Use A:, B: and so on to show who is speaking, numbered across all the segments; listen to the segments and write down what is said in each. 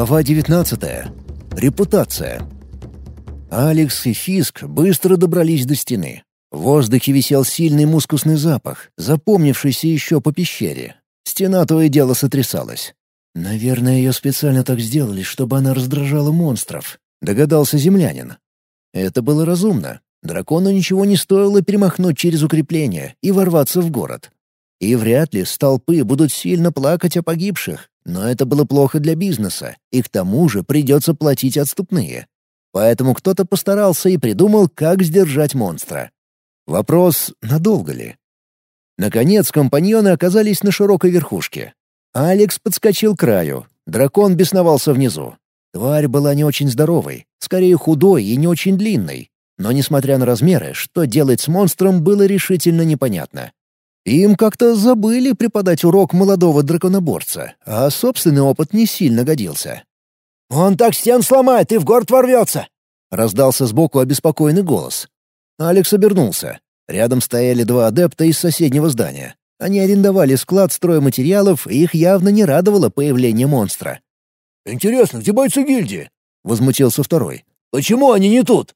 A: Глава 19. Репутация. Алекс и Фиск быстро добрались до стены. В воздухе висел сильный мускусный запах, запомнившийся еще по пещере. Стена то и дело сотрясалась. «Наверное, ее специально так сделали, чтобы она раздражала монстров», — догадался землянин. Это было разумно. Дракону ничего не стоило перемахнуть через укрепление и ворваться в город. И вряд ли столпы будут сильно плакать о погибших, но это было плохо для бизнеса, и к тому же придется платить отступные. Поэтому кто-то постарался и придумал, как сдержать монстра. Вопрос, надолго ли? Наконец, компаньоны оказались на широкой верхушке. Алекс подскочил к краю. Дракон бесновался внизу. Тварь была не очень здоровой, скорее худой и не очень длинной. Но, несмотря на размеры, что делать с монстром было решительно непонятно. Им как-то забыли преподать урок молодого драконоборца, а собственный опыт не сильно годился.
B: «Он так стен сломает и в город ворвется!»
A: — раздался сбоку обеспокоенный голос. Алекс обернулся. Рядом стояли два адепта из соседнего здания. Они арендовали склад стройматериалов, и их явно не радовало появление монстра.
B: «Интересно, где бойцы гильдии?»
A: — возмутился второй.
B: «Почему они не тут?»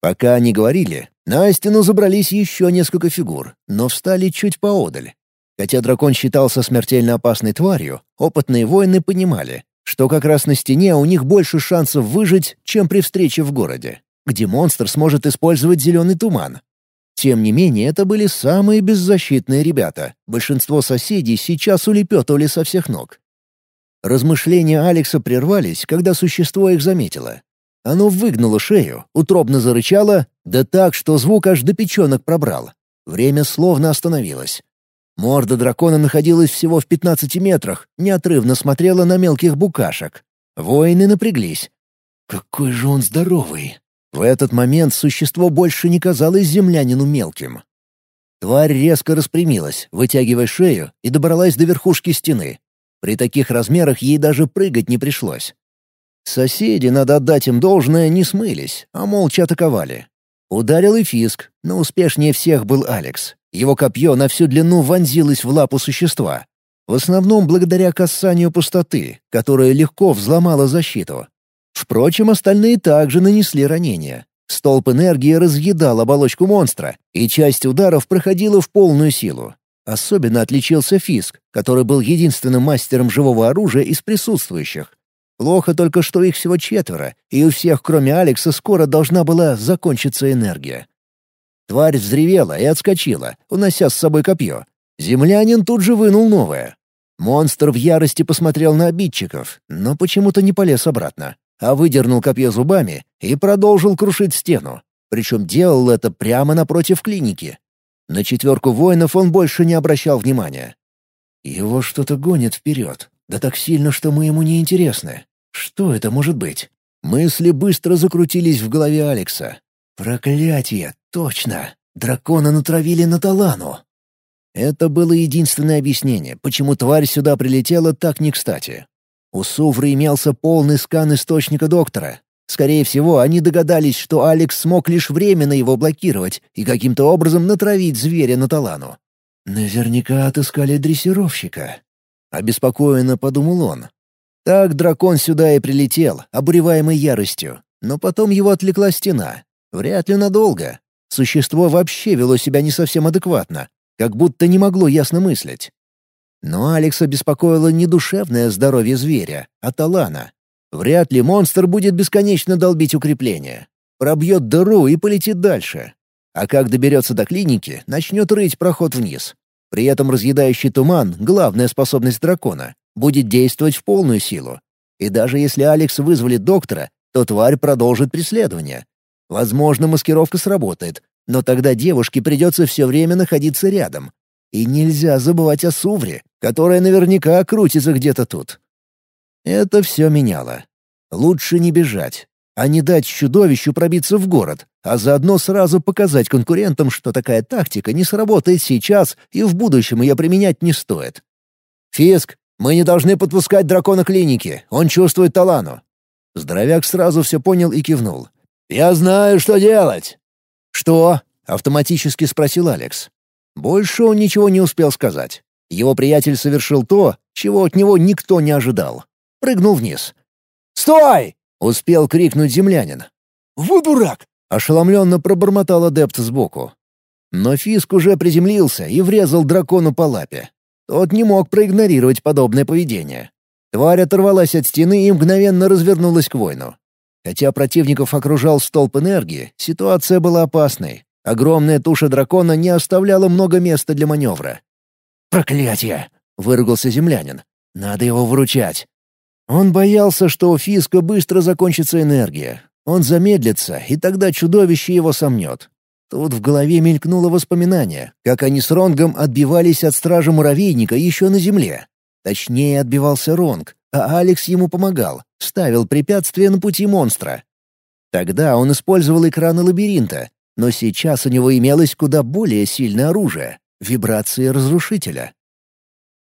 A: Пока они говорили, на стену забрались еще несколько фигур, но встали чуть поодаль. Хотя дракон считался смертельно опасной тварью, опытные воины понимали, что как раз на стене у них больше шансов выжить, чем при встрече в городе, где монстр сможет использовать зеленый туман. Тем не менее, это были самые беззащитные ребята. Большинство соседей сейчас улепетывали со всех ног. Размышления Алекса прервались, когда существо их заметило. Оно выгнуло шею, утробно зарычало, да так, что звук аж до печенок пробрал. Время словно остановилось. Морда дракона находилась всего в 15 метрах, неотрывно смотрела на мелких букашек. Воины напряглись. «Какой же он здоровый!» В этот момент существо больше не казалось землянину мелким. Тварь резко распрямилась, вытягивая шею, и добралась до верхушки стены. При таких размерах ей даже прыгать не пришлось. Соседи, надо отдать им должное, не смылись, а молча атаковали. Ударил и Фиск, но успешнее всех был Алекс. Его копье на всю длину вонзилось в лапу существа. В основном благодаря касанию пустоты, которая легко взломала защиту. Впрочем, остальные также нанесли ранения. Столб энергии разъедал оболочку монстра, и часть ударов проходила в полную силу. Особенно отличился Фиск, который был единственным мастером живого оружия из присутствующих. Плохо только, что их всего четверо, и у всех, кроме Алекса, скоро должна была закончиться энергия. Тварь взревела и отскочила, унося с собой копье. Землянин тут же вынул новое. Монстр в ярости посмотрел на обидчиков, но почему-то не полез обратно, а выдернул копье зубами и продолжил крушить стену. Причем делал это прямо напротив клиники. На четверку воинов он больше не обращал внимания. Его что-то гонит вперед, да так сильно, что мы ему не интересны. Что это может быть? Мысли быстро закрутились в голове Алекса. Проклятие, точно! Дракона натравили на Талану. Это было единственное объяснение, почему тварь сюда прилетела так не кстати. У Сувры имелся полный скан источника доктора. Скорее всего, они догадались, что Алекс смог лишь временно его блокировать и каким-то образом натравить зверя на Талану. Наверняка отыскали дрессировщика. Обеспокоенно подумал он. Так дракон сюда и прилетел, обуреваемый яростью. Но потом его отвлекла стена. Вряд ли надолго. Существо вообще вело себя не совсем адекватно, как будто не могло ясно мыслить. Но Алекса беспокоило не душевное здоровье зверя, а талана. Вряд ли монстр будет бесконечно долбить укрепления. Пробьет дыру и полетит дальше. А как доберется до клиники, начнет рыть проход вниз. При этом разъедающий туман — главная способность дракона будет действовать в полную силу. И даже если Алекс вызволит доктора, то тварь продолжит преследование. Возможно, маскировка сработает, но тогда девушке придется все время находиться рядом. И нельзя забывать о Сувре, которая наверняка крутится где-то тут. Это все меняло. Лучше не бежать, а не дать чудовищу пробиться в город, а заодно сразу показать конкурентам, что такая тактика не сработает сейчас и в будущем ее применять не стоит. «Фиск, мы не должны подпускать дракона клиники, он чувствует талану». Здоровяк сразу все понял и кивнул. «Я знаю, что делать!» «Что?» — автоматически спросил Алекс. Больше он ничего не успел сказать. Его приятель совершил то, чего от него никто не ожидал. Прыгнул вниз.
B: Стой!»
A: — успел крикнуть землянин.
B: «Вот дурак!»
A: — ошеломленно пробормотал адепт сбоку. Но Фиск уже приземлился и врезал дракону по лапе. Тот не мог проигнорировать подобное поведение. Тварь оторвалась от стены и мгновенно развернулась к воину. Хотя противников окружал столб энергии, ситуация была опасной. Огромная туша дракона не оставляла много места для маневра. «Проклятие!» — выругался землянин. «Надо его выручать». Он боялся, что у Фиска быстро закончится энергия. Он замедлится, и тогда чудовище его сомнет. Тут в голове мелькнуло воспоминание, как они с Ронгом отбивались от стража муравейника еще на земле. Точнее, отбивался Ронг, а Алекс ему помогал, ставил препятствия на пути монстра. Тогда он использовал экраны лабиринта, но сейчас у него имелось куда более сильное оружие — вибрации разрушителя.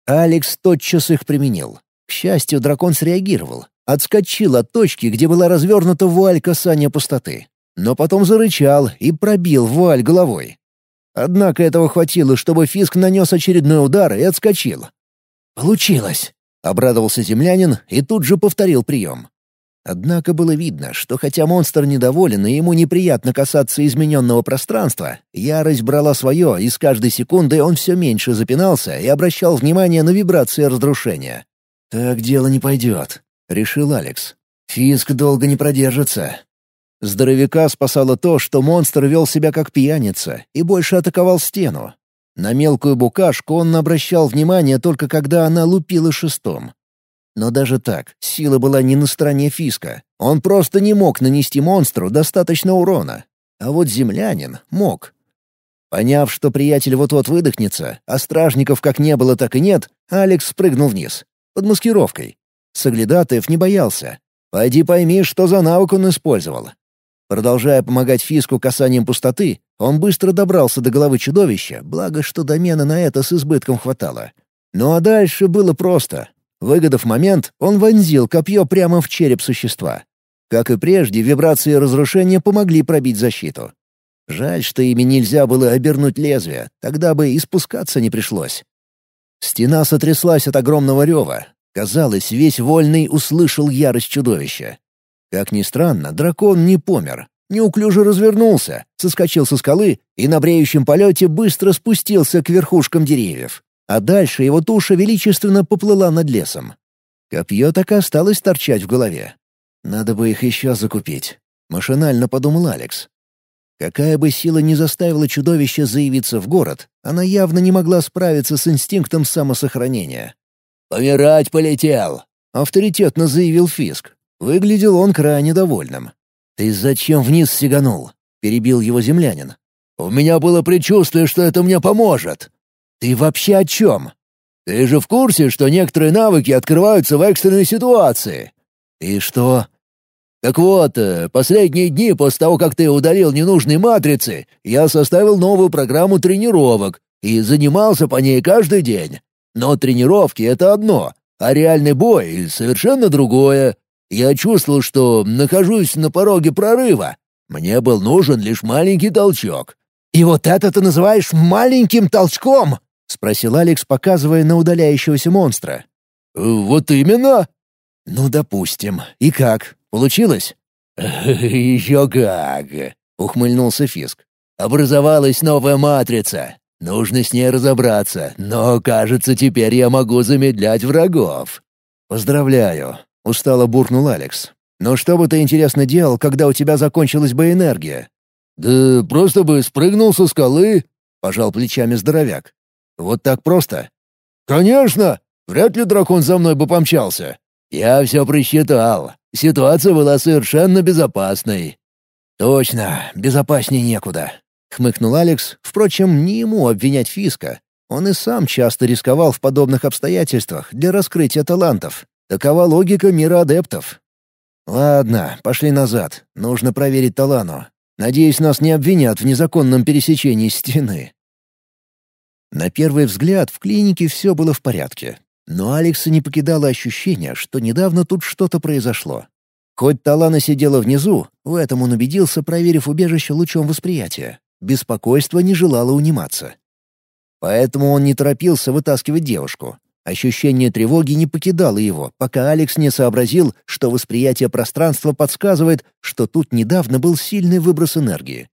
A: Алекс тотчас их применил. К счастью, дракон среагировал, отскочил от точки, где была развернута вуаль касания пустоты но потом зарычал и пробил вуаль головой. Однако этого хватило, чтобы Фиск нанес очередной удар и отскочил. «Получилось!» — обрадовался землянин и тут же повторил прием. Однако было видно, что хотя монстр недоволен и ему неприятно касаться измененного пространства, ярость брала свое, и с каждой секундой он все меньше запинался и обращал внимание на вибрации разрушения. «Так дело не пойдет», — решил Алекс. «Фиск долго не продержится. Здоровяка спасало то, что монстр вел себя как пьяница и больше атаковал стену. На мелкую букашку он обращал внимание только когда она лупила шестом. Но даже так, сила была не на стороне Фиска. Он просто не мог нанести монстру достаточно урона. А вот землянин мог. Поняв, что приятель вот-вот выдохнется, а стражников как не было, так и нет, Алекс спрыгнул вниз. Под маскировкой. Соглядатаев не боялся. Пойди пойми, что за навык он использовал. Продолжая помогать Фиску касанием пустоты, он быстро добрался до головы чудовища, благо что домена на это с избытком хватало. Ну а дальше было просто. Выгодав момент, он вонзил копье прямо в череп существа. Как и прежде, вибрации разрушения помогли пробить защиту. Жаль, что ими нельзя было обернуть лезвие, тогда бы и спускаться не пришлось. Стена сотряслась от огромного рева. Казалось, весь вольный услышал ярость чудовища. Как ни странно, дракон не помер. Неуклюже развернулся, соскочил со скалы и на бреющем полете быстро спустился к верхушкам деревьев. А дальше его туша величественно поплыла над лесом. Копье так и осталось торчать в голове. «Надо бы их еще закупить», — машинально подумал Алекс. Какая бы сила ни заставила чудовище заявиться в город, она явно не могла справиться с инстинктом самосохранения.
B: «Помирать полетел!»
A: — авторитетно заявил Фиск. Выглядел он крайне довольным. «Ты зачем вниз сиганул?» — перебил его землянин.
B: «У меня было предчувствие, что это мне поможет».
A: «Ты вообще о чем?»
B: «Ты же в курсе, что некоторые навыки открываются в экстренной ситуации?»
A: «И что?»
B: «Так вот, э, последние дни после того, как ты удалил ненужные матрицы, я составил новую программу тренировок и занимался по ней каждый день. Но тренировки — это одно, а реальный бой — совершенно другое. Я чувствовал, что нахожусь на пороге прорыва. Мне был нужен лишь маленький толчок.
A: «И вот это ты называешь маленьким толчком?» — спросил Алекс, показывая на удаляющегося монстра.
B: «Э, «Вот именно».
A: «Ну, допустим. И как? Получилось?»
B: «Еще как!» — ухмыльнулся Фиск. «Образовалась новая матрица. Нужно с ней разобраться, но, кажется, теперь я могу замедлять врагов».
A: «Поздравляю. — устало буркнул Алекс. «Но что бы ты, интересно, делал, когда у тебя закончилась бы энергия?»
B: «Да просто бы спрыгнул со скалы», — пожал плечами здоровяк.
A: «Вот так просто?»
B: «Конечно! Вряд ли дракон за мной бы помчался. Я все просчитал. Ситуация была совершенно безопасной».
A: «Точно, безопаснее некуда», — хмыкнул Алекс. Впрочем, не ему обвинять Фиска. Он и сам часто рисковал в подобных обстоятельствах для раскрытия талантов. Такова логика мира адептов. Ладно, пошли назад. Нужно проверить Талану. Надеюсь, нас не обвинят в незаконном пересечении стены. На первый взгляд в клинике все было в порядке. Но Алекса не покидало ощущение, что недавно тут что-то произошло. Хоть Талана сидела внизу, в этом он убедился, проверив убежище лучом восприятия. Беспокойство не желало униматься. Поэтому он не торопился вытаскивать девушку. Ощущение тревоги не покидало его, пока Алекс не сообразил, что восприятие пространства подсказывает, что тут недавно был сильный выброс энергии.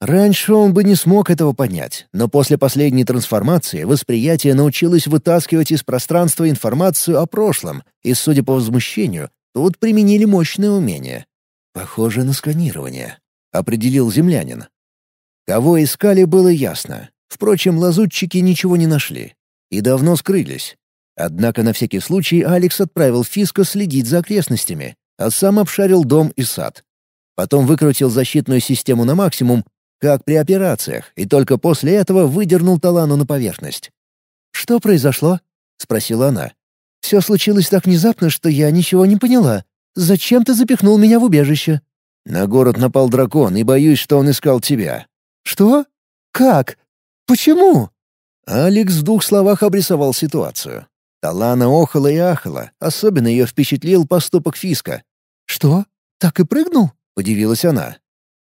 A: Раньше он бы не смог этого понять, но после последней трансформации восприятие научилось вытаскивать из пространства информацию о прошлом, и, судя по возмущению, тут применили мощное умение. «Похоже на сканирование», — определил землянин. Кого искали, было ясно. Впрочем, лазутчики ничего не нашли. И давно скрылись. Однако на всякий случай Алекс отправил Фиска следить за окрестностями, а сам обшарил дом и сад. Потом выкрутил защитную систему на максимум, как при операциях, и только после этого выдернул Талану на поверхность. «Что произошло?» — спросила она. «Все случилось так внезапно, что я ничего не поняла. Зачем ты запихнул меня в убежище?»
B: «На город напал дракон, и боюсь, что он искал тебя».
A: «Что? Как? Почему?»
B: Алекс в двух словах обрисовал ситуацию. Талана охала и ахала, особенно ее впечатлил поступок Фиска.
A: «Что? Так и прыгнул?»
B: — удивилась она.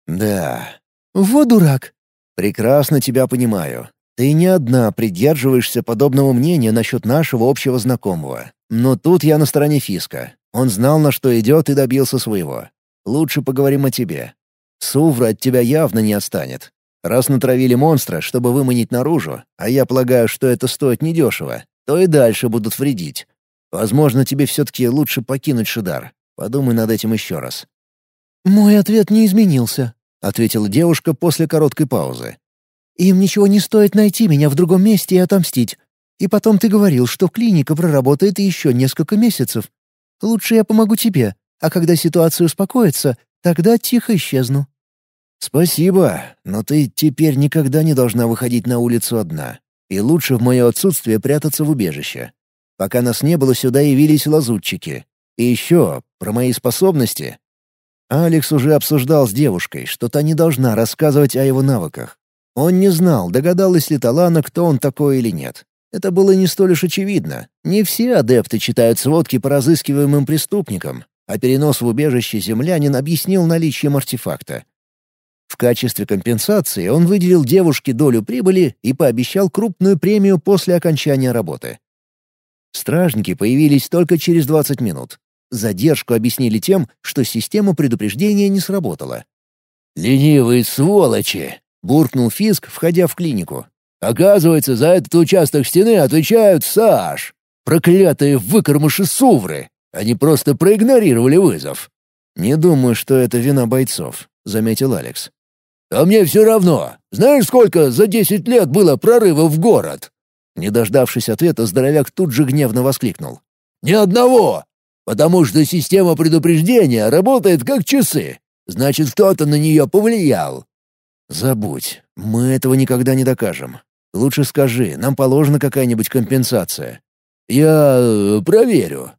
B: «Да».
A: «Вот дурак».
B: «Прекрасно тебя понимаю. Ты не одна придерживаешься подобного мнения насчет нашего общего знакомого. Но тут я на стороне Фиска. Он знал, на что идет, и добился своего. Лучше поговорим о тебе. Сувра от тебя явно не отстанет. Раз натравили монстра, чтобы выманить наружу, а я полагаю, что это стоит недешево, то и дальше будут вредить. Возможно, тебе все-таки лучше покинуть Шидар. Подумай над этим еще раз».
A: «Мой ответ не изменился», — ответила девушка после короткой паузы. «Им ничего не стоит найти меня в другом месте и отомстить. И потом ты говорил, что клиника проработает еще несколько месяцев. Лучше я помогу тебе, а когда ситуация успокоится, тогда тихо исчезну».
B: «Спасибо, но ты теперь никогда не должна выходить на улицу одна. И лучше в мое отсутствие прятаться в убежище. Пока нас не было, сюда явились лазутчики. И еще, про мои способности. Алекс уже обсуждал с девушкой, что та не должна рассказывать о его навыках. Он не знал, догадалась ли Талана, кто он такой или нет. Это было не столь уж очевидно. Не все адепты читают сводки по разыскиваемым преступникам, а перенос в убежище землянин объяснил наличием артефакта. В качестве компенсации он выделил девушке долю прибыли и пообещал крупную премию после окончания работы. Стражники появились только через 20 минут. Задержку объяснили тем, что система предупреждения не сработала.
A: «Ленивые сволочи!» — буркнул Фиск, входя в клинику.
B: «Оказывается, за этот участок стены отвечают САЖ. Проклятые выкормыши Сувры! Они просто проигнорировали вызов».
A: «Не думаю, что это вина бойцов», — заметил Алекс.
B: «А мне все равно. Знаешь, сколько за десять лет было прорывов в город?»
A: Не дождавшись ответа, здоровяк тут же гневно воскликнул.
B: «Ни одного! Потому что система предупреждения работает как часы. Значит, кто-то на нее повлиял».
A: «Забудь. Мы этого никогда не докажем. Лучше скажи, нам положена какая-нибудь компенсация».
B: «Я э, проверю».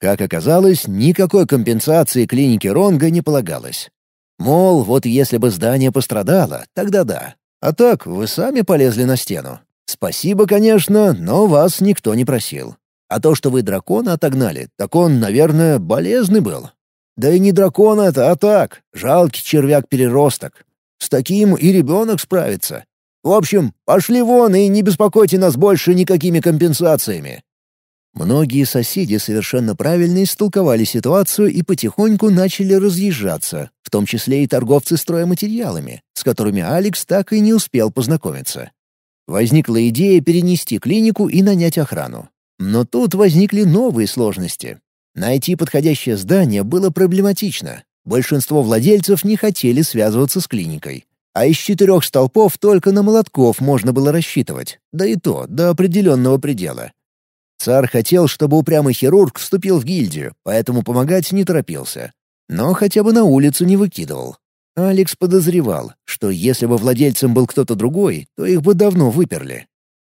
A: Как оказалось, никакой компенсации клинике Ронга не полагалось. Мол, вот если бы здание пострадало, тогда да. А так, вы сами полезли на стену. Спасибо, конечно, но вас никто не просил. А то, что вы дракона отогнали, так он, наверное, болезный был. Да и не дракон это, а так, жалкий червяк-переросток. С таким и ребенок справится. В общем, пошли вон и не беспокойте нас больше никакими компенсациями. Многие соседи совершенно правильно истолковали ситуацию и потихоньку начали разъезжаться, в том числе и торговцы стройматериалами, с которыми Алекс так и не успел познакомиться. Возникла идея перенести клинику и нанять охрану. Но тут возникли новые сложности. Найти подходящее здание было проблематично. Большинство владельцев не хотели связываться с клиникой. А из четырех столпов только на молотков можно было рассчитывать, да и то до определенного предела. Царь хотел, чтобы упрямый хирург вступил в гильдию, поэтому помогать не торопился. Но хотя бы на улицу не выкидывал. Алекс подозревал, что если бы владельцем был кто-то другой, то их бы давно выперли.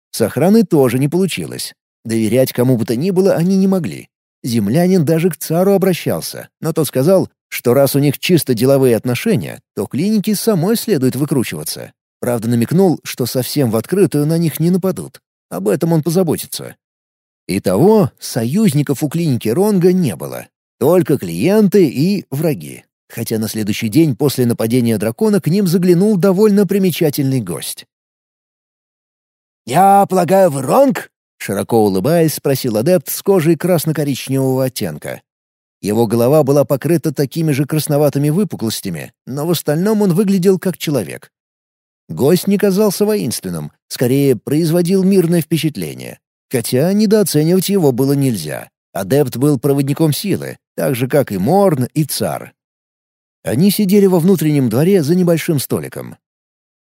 A: С охраной тоже не получилось. Доверять кому бы то ни было они не могли. Землянин даже к цару обращался, но тот сказал, что раз у них чисто деловые отношения, то клинике самой следует выкручиваться. Правда, намекнул, что совсем в открытую на них не нападут. Об этом он позаботится. Итого, союзников у клиники Ронга не было. Только клиенты и враги. Хотя на следующий день после нападения дракона к ним заглянул довольно примечательный гость.
B: «Я полагаю, вы Ронг?
A: Широко улыбаясь, спросил адепт с кожей красно-коричневого оттенка. Его голова была покрыта такими же красноватыми выпуклостями, но в остальном он выглядел как человек. Гость не казался воинственным, скорее производил мирное впечатление. Хотя недооценивать его было нельзя. Адепт был проводником силы, так же, как и Морн и Цар. Они сидели во внутреннем дворе за небольшим столиком.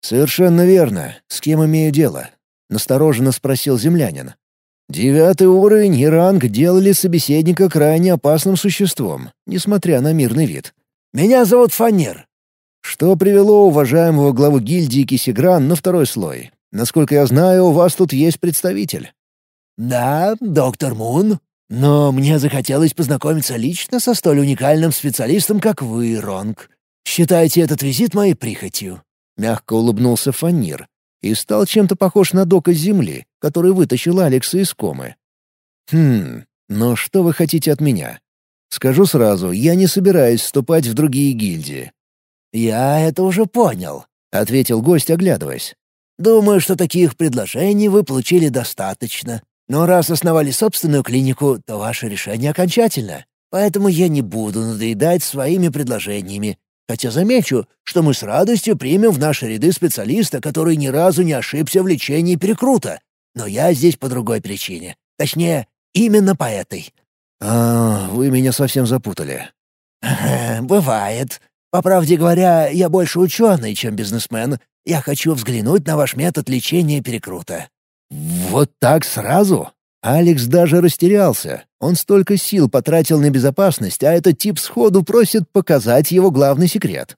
A: «Совершенно верно. С кем имею дело?» — настороженно спросил землянин. Девятый уровень и ранг делали собеседника крайне опасным существом, несмотря на мирный вид.
B: «Меня зовут Фанер».
A: Что привело уважаемого главу гильдии Кисигран на второй слой? Насколько я знаю, у вас тут есть представитель.
B: «Да, доктор Мун. Но мне захотелось познакомиться лично со столь уникальным специалистом, как вы, Ронг. Считайте этот визит моей прихотью».
A: Мягко улыбнулся Фанир, и стал чем-то похож на док из земли, который вытащил Алекса из комы. «Хм, но что вы хотите от меня? Скажу сразу, я не собираюсь вступать в другие гильдии».
B: «Я это уже понял», —
A: ответил гость, оглядываясь.
B: «Думаю, что таких предложений вы получили достаточно. Но раз основали собственную клинику, то ваше решение окончательно. Поэтому я не буду надоедать своими предложениями. Хотя замечу, что мы с радостью примем в наши ряды специалиста, который ни разу не ошибся в лечении перекрута. Но я здесь по другой причине. Точнее, именно по этой».
A: «А, вы меня совсем запутали».
B: «Бывает. По правде говоря, я больше ученый, чем бизнесмен. Я хочу взглянуть на ваш метод лечения перекрута».
A: «Вот так сразу?» Алекс даже растерялся. Он столько сил потратил на безопасность, а этот тип сходу просит показать его главный секрет.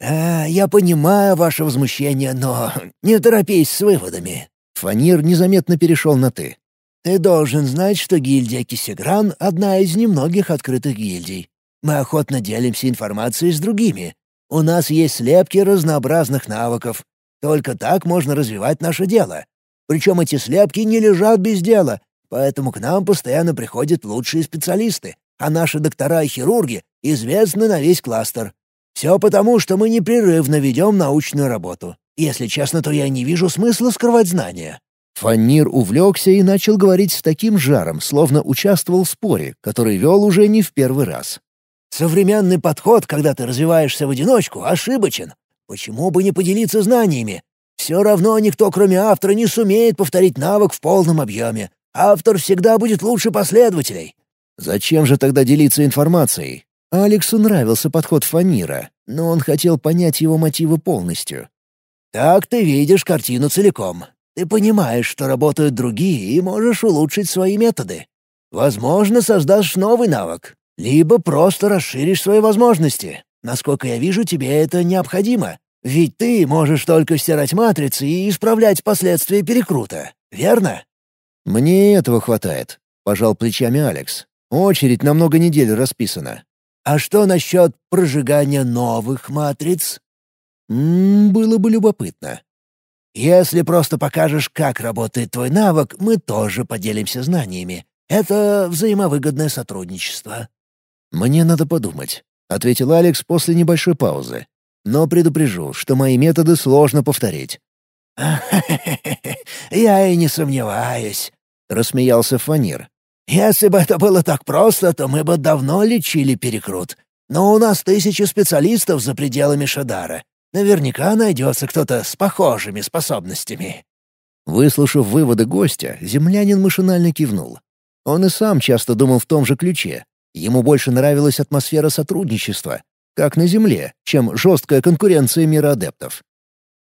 B: «А, я понимаю ваше возмущение, но не торопись с выводами».
A: Фанир незаметно перешел на «ты».
B: «Ты должен знать, что гильдия Кисегран — одна из немногих открытых гильдий. Мы охотно делимся информацией с другими. У нас есть слепки разнообразных навыков. Только так можно развивать наше дело. Причем эти слепки не лежат без дела, Поэтому к нам постоянно приходят лучшие специалисты, а наши доктора и хирурги известны на весь кластер. Все потому, что мы непрерывно ведем научную работу. Если честно, то я не вижу смысла скрывать знания».
A: Фаннир увлекся и начал говорить с таким жаром, словно участвовал в споре, который вел уже не в первый раз.
B: «Современный подход, когда ты развиваешься в одиночку, ошибочен. Почему бы не поделиться знаниями? Все равно никто, кроме автора, не сумеет повторить навык в полном объеме. Автор всегда будет лучше последователей».
A: Зачем же тогда делиться информацией? Алексу нравился подход Фанира, но он хотел понять его мотивы полностью.
B: «Так ты видишь картину целиком. Ты понимаешь, что работают другие, и можешь улучшить свои методы. Возможно, создашь новый навык, либо просто расширишь свои возможности. Насколько я вижу, тебе это необходимо. Ведь ты можешь только стирать матрицы и исправлять последствия перекрута, верно?»
A: «Мне этого хватает», — пожал плечами Алекс. «Очередь на много недель расписана».
B: «А что насчет прожигания новых матриц?»
A: «М -м, «Было бы любопытно».
B: «Если просто покажешь, как работает твой навык, мы тоже поделимся знаниями. Это взаимовыгодное сотрудничество».
A: «Мне надо подумать», — ответил Алекс после небольшой паузы. «Но предупрежу, что мои методы сложно повторить».
B: «Я и не сомневаюсь», — рассмеялся Фанир. «Если бы это было так просто, то мы бы давно лечили перекрут. Но у нас тысячи специалистов за пределами Шадара. Наверняка найдется кто-то с похожими способностями».
A: Выслушав выводы гостя, землянин машинально кивнул. Он и сам часто думал в том же ключе. Ему больше нравилась атмосфера сотрудничества, как на Земле, чем жесткая конкуренция мира адептов.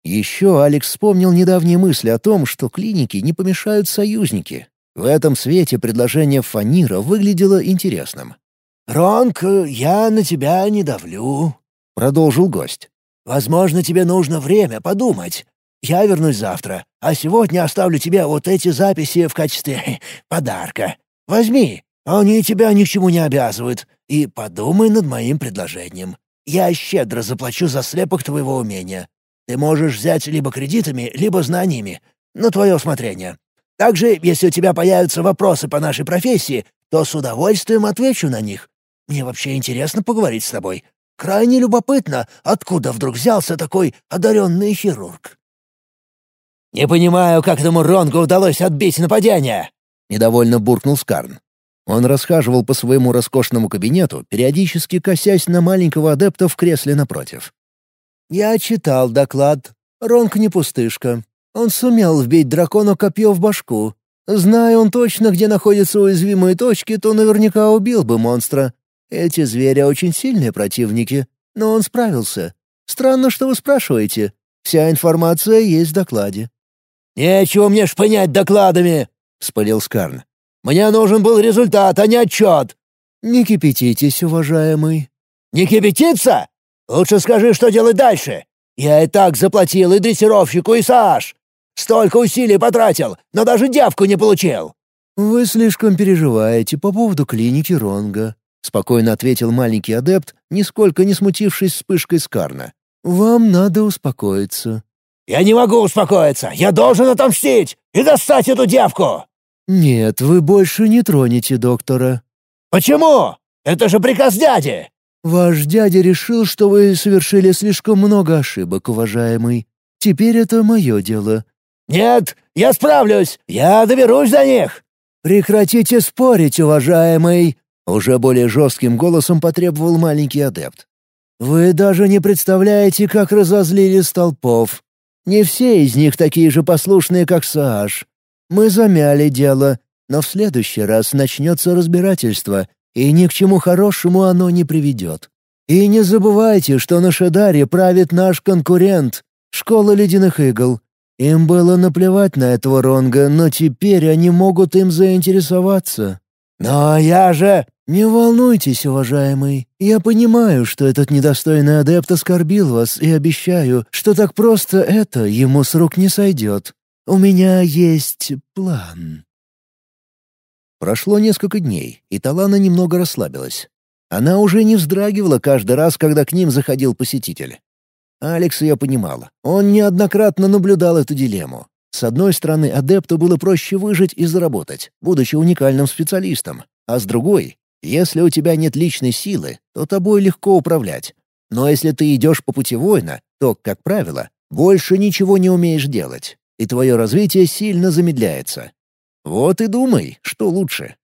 A: Еще Алекс вспомнил недавние мысли о том, что клинике не помешают союзники. В этом свете предложение Фанира выглядело интересным.
B: «Ронк, я на тебя не давлю», — продолжил гость. «Возможно, тебе нужно время подумать. Я вернусь завтра, а сегодня оставлю тебе вот эти записи в качестве подарка. Возьми, они тебя ни к чему не обязывают, и подумай над моим предложением. Я щедро заплачу за слепок твоего умения. Ты можешь взять либо кредитами, либо знаниями. На твое усмотрение. Также, если у тебя появятся вопросы по нашей профессии, то с удовольствием отвечу на них. Мне вообще интересно поговорить с тобой. Крайне любопытно, откуда вдруг взялся такой одаренный хирург». «Не понимаю, как этому Ронгу удалось отбить нападение!» — недовольно буркнул Скарн.
A: Он расхаживал по своему роскошному кабинету, периодически косясь на маленького адепта в кресле напротив. «Я читал доклад. Ронг не пустышка. Он сумел вбить дракону копье в башку. Зная он точно, где находятся уязвимые точки, то наверняка убил бы монстра. Эти звери очень сильные противники, но он справился. Странно, что вы спрашиваете. Вся информация есть в докладе».
B: «Нечего мне шпынять докладами!» — вспылил Скарн. «Мне нужен был результат, а не отчет!»
A: «Не кипятитесь, уважаемый».
B: «Не кипятиться? Лучше скажи, что делать дальше. Я и так заплатил и дрессировщику, и Саш. Столько усилий потратил, но даже девку не получил».
A: «Вы слишком переживаете по поводу клиники Ронга», — спокойно ответил маленький адепт, нисколько не смутившись вспышкой Скарна. «Вам надо успокоиться».
B: «Я не могу успокоиться! Я должен отомстить и достать эту девку!»
A: «Нет, вы больше не тронете доктора».
B: «Почему? Это же приказ дяди!»
A: «Ваш дядя решил, что вы совершили слишком много ошибок, уважаемый. Теперь это мое дело».
B: «Нет, я справлюсь! Я доберусь до них!»
A: «Прекратите спорить, уважаемый!» Уже более жестким голосом потребовал маленький адепт. «Вы даже не представляете, как разозлили столпов. Не все из них такие же послушные, как Сааш. Мы замяли дело, но в следующий раз начнется разбирательство, и ни к чему хорошему оно не приведет. И не забывайте, что на Шадаре правит наш конкурент — Школа Ледяных Игл. Им было наплевать на этого Ронга, но теперь они могут им заинтересоваться.
B: «Но я же...»
A: «Не волнуйтесь, уважаемый. Я понимаю, что этот недостойный адепт оскорбил вас, и обещаю, что так просто это ему с рук не сойдет. У меня есть план». Прошло несколько дней, и Талана немного расслабилась. Она уже не вздрагивала каждый раз, когда к ним заходил посетитель. Алекс ее понимал. Он неоднократно наблюдал эту дилемму. С одной стороны, адепту было проще выжить и заработать, будучи уникальным специалистом. А с другой, если у тебя нет личной силы, то тобой легко управлять. Но если ты идешь по пути воина, то, как правило, больше ничего не умеешь делать, и твое развитие сильно замедляется. Вот и думай, что лучше.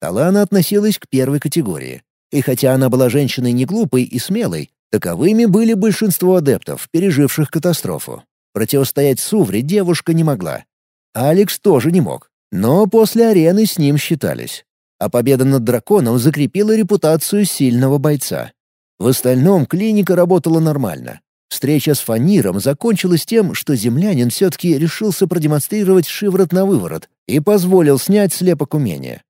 A: Талана относилась к первой категории. И хотя она была женщиной не глупой и смелой, таковыми были большинство адептов, переживших катастрофу. Противостоять Сувре девушка не могла. Алекс тоже не мог. Но после арены с ним считались а победа над драконом закрепила репутацию сильного бойца. В остальном клиника работала нормально. Встреча с Фаниром закончилась тем, что землянин все-таки решился продемонстрировать шиворот на выворот и позволил снять слепок умения.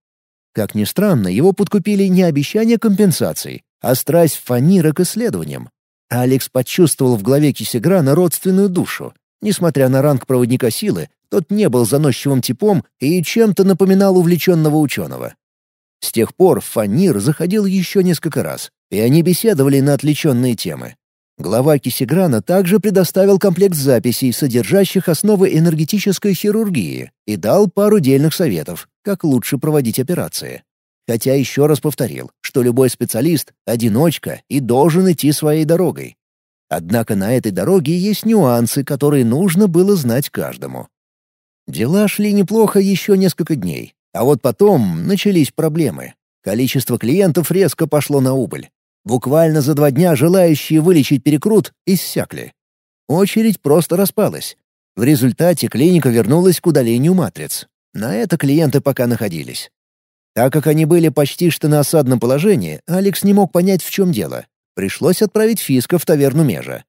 A: Как ни странно, его подкупили не обещания компенсаций, а страсть Фанира к исследованиям. Алекс почувствовал в главе Кисеграна родственную душу. Несмотря на ранг проводника силы, тот не был заносчивым типом и чем-то напоминал увлеченного ученого. С тех пор Фанир заходил еще несколько раз, и они беседовали на отвлеченные темы. Глава Кисиграна также предоставил комплект записей, содержащих основы энергетической хирургии, и дал пару дельных советов, как лучше проводить операции. Хотя еще раз повторил, что любой специалист — одиночка и должен идти своей дорогой. Однако на этой дороге есть нюансы, которые нужно было знать каждому. Дела шли неплохо еще несколько дней, а вот потом начались проблемы. Количество клиентов резко пошло на убыль. Буквально за два дня желающие вылечить перекрут иссякли. Очередь просто распалась. В результате клиника вернулась к удалению матриц. На это клиенты пока находились. Так как они были почти что на осадном положении, Алекс не мог понять, в чем дело. Пришлось отправить Фиска в таверну Межа.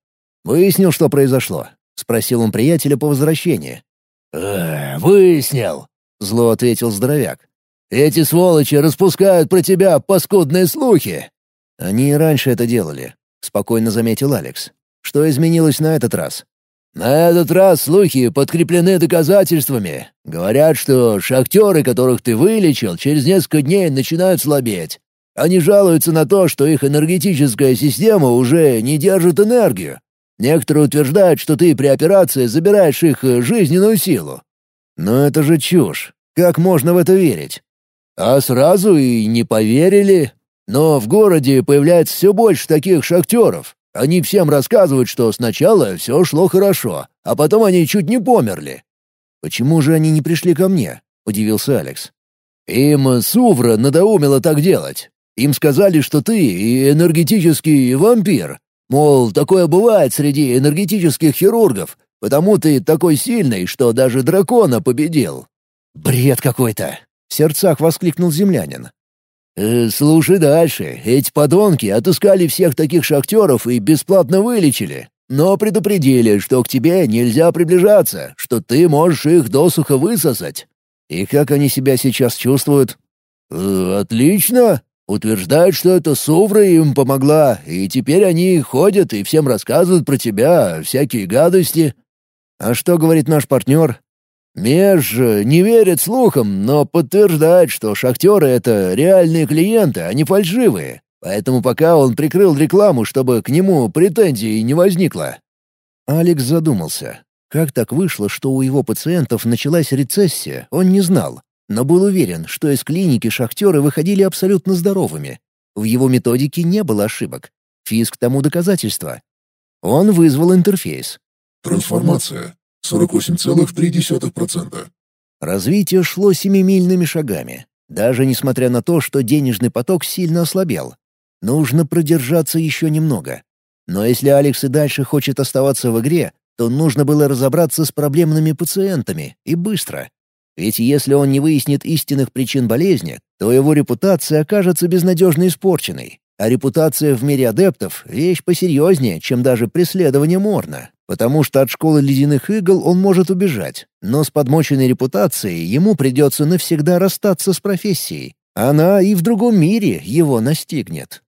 A: «Выяснил, что произошло?» — спросил он приятеля по возвращении.
B: «Э, «Выяснил»,
A: зло ответил здоровяк.
B: «Эти сволочи распускают про тебя паскудные слухи!»
A: «Они и раньше это делали», — спокойно заметил Алекс. «Что изменилось на этот раз?»
B: «На этот раз слухи подкреплены доказательствами. Говорят, что шахтеры, которых ты вылечил, через несколько дней начинают слабеть. Они жалуются на то, что их энергетическая система уже не держит энергию. Некоторые утверждают, что ты при операции забираешь их жизненную силу.
A: Но это же чушь. Как можно в это верить?
B: А сразу и не поверили. Но в городе появляется все больше таких шахтеров. Они всем рассказывают, что сначала все шло хорошо, а потом они чуть не померли.
A: «Почему же они не пришли ко мне?» — удивился Алекс.
B: «Им Сувра надоумила так делать. Им сказали, что ты энергетический вампир. Мол, такое бывает среди энергетических хирургов, потому ты такой сильный, что даже дракона победил».
A: «Бред какой-то!» — в сердцах воскликнул землянин.
B: Э, «Слушай дальше. Эти подонки отыскали всех таких шахтеров и бесплатно вылечили. Но предупредили, что к тебе нельзя приближаться, что ты можешь их досуха высосать.
A: И как они себя сейчас чувствуют?
B: Э, отлично. Утверждают, что это Сувра им помогла, и теперь они ходят и всем рассказывают про тебя, всякие гадости.
A: А что говорит наш партнер?
B: Меж не верит слухам, но подтверждает, что шахтеры — это реальные клиенты, а не фальшивые. Поэтому пока он прикрыл рекламу, чтобы к нему претензий не возникло.
A: Алекс задумался. Как так вышло, что у его пациентов началась рецессия, он не знал, но был уверен, что из клиники шахтеры выходили абсолютно здоровыми. В его методике не было ошибок. Фиск тому доказательство. Он вызвал интерфейс.
C: Трансформация. 48,3%.
A: Развитие шло семимильными шагами, даже несмотря на то, что денежный поток сильно ослабел. Нужно продержаться еще немного. Но если Алекс и дальше хочет оставаться в игре, то нужно было разобраться с проблемными пациентами, и быстро. Ведь если он не выяснит истинных причин болезни, то его репутация окажется безнадежно испорченной. А репутация в мире адептов — вещь посерьезнее, чем даже преследование Морна, потому что от школы ледяных игл он может убежать, но с подмоченной репутацией ему придется навсегда расстаться с профессией. Она и в другом мире его настигнет.